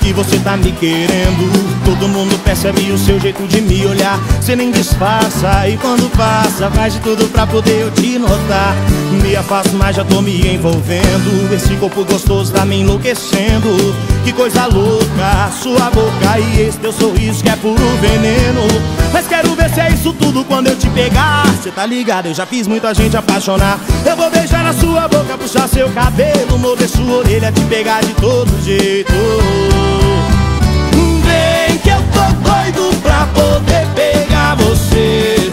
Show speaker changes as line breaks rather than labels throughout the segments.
que você tá me querendo. Todo mundo percebe o seu jeito de me olhar. Você nem disfarça e quando passa Faz de tudo pra poder eu te notar. Me afasto, mas já tô me envolvendo. Esse corpo gostoso tá me enlouquecendo. Que coisa louca, sua boca e esse teu sorriso que é puro veneno Mas quero ver se é isso tudo quando eu te pegar. Cê tá ligado, eu já fiz muita gente apaixonar. Eu vou beijar na sua boca, puxar seu cabelo Mover sua orelha, te pegar de todo jeito. Vem que eu tô doido pra poder pegar você.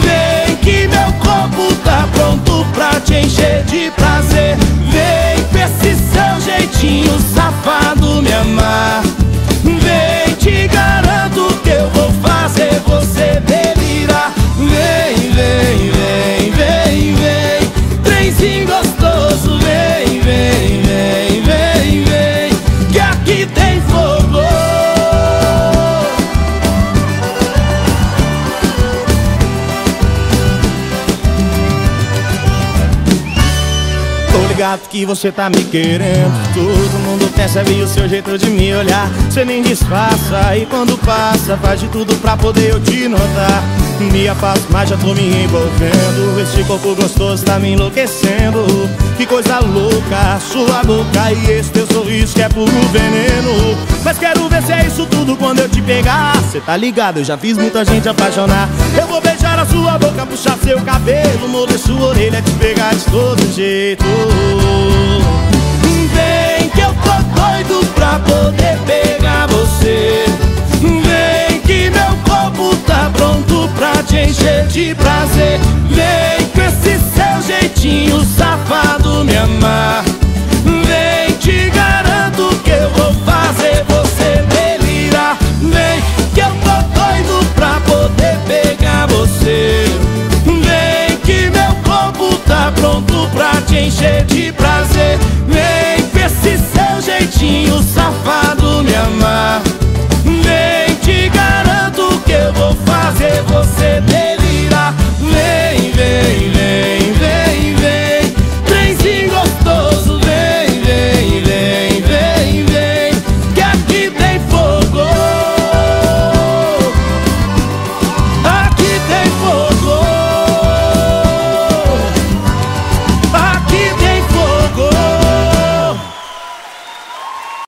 Vem que meu corpo tá pronto pra te encher de prazer Ligado que você tá me querendo. Todo mundo percebe o seu jeito de me olhar. Você nem disfarça e quando passa Faz de tudo pra poder eu te notar Me afasto, mas já tô me envolvendo. Esse corpo gostoso tá me enlouquecendo. Que coisa louca, sua boca E esse teu sorriso que é puro veneno. Mas quero ver se é isso tudo quando eu te pegar. Cê tá ligado, eu já fiz muita gente apaixonar. Eu vou beijar a sua boca, puxar seu cabelo Morder sua orelha, te pegar de todo jeito jeitinho safado me amar. Vem, te garanto que eu vou fazer você delirar. Vem, que eu tô doido pra poder pegar você. Vem, que meu corpo tá pronto pra te encher de prazer. Vem, com esse seu jeitinho safado.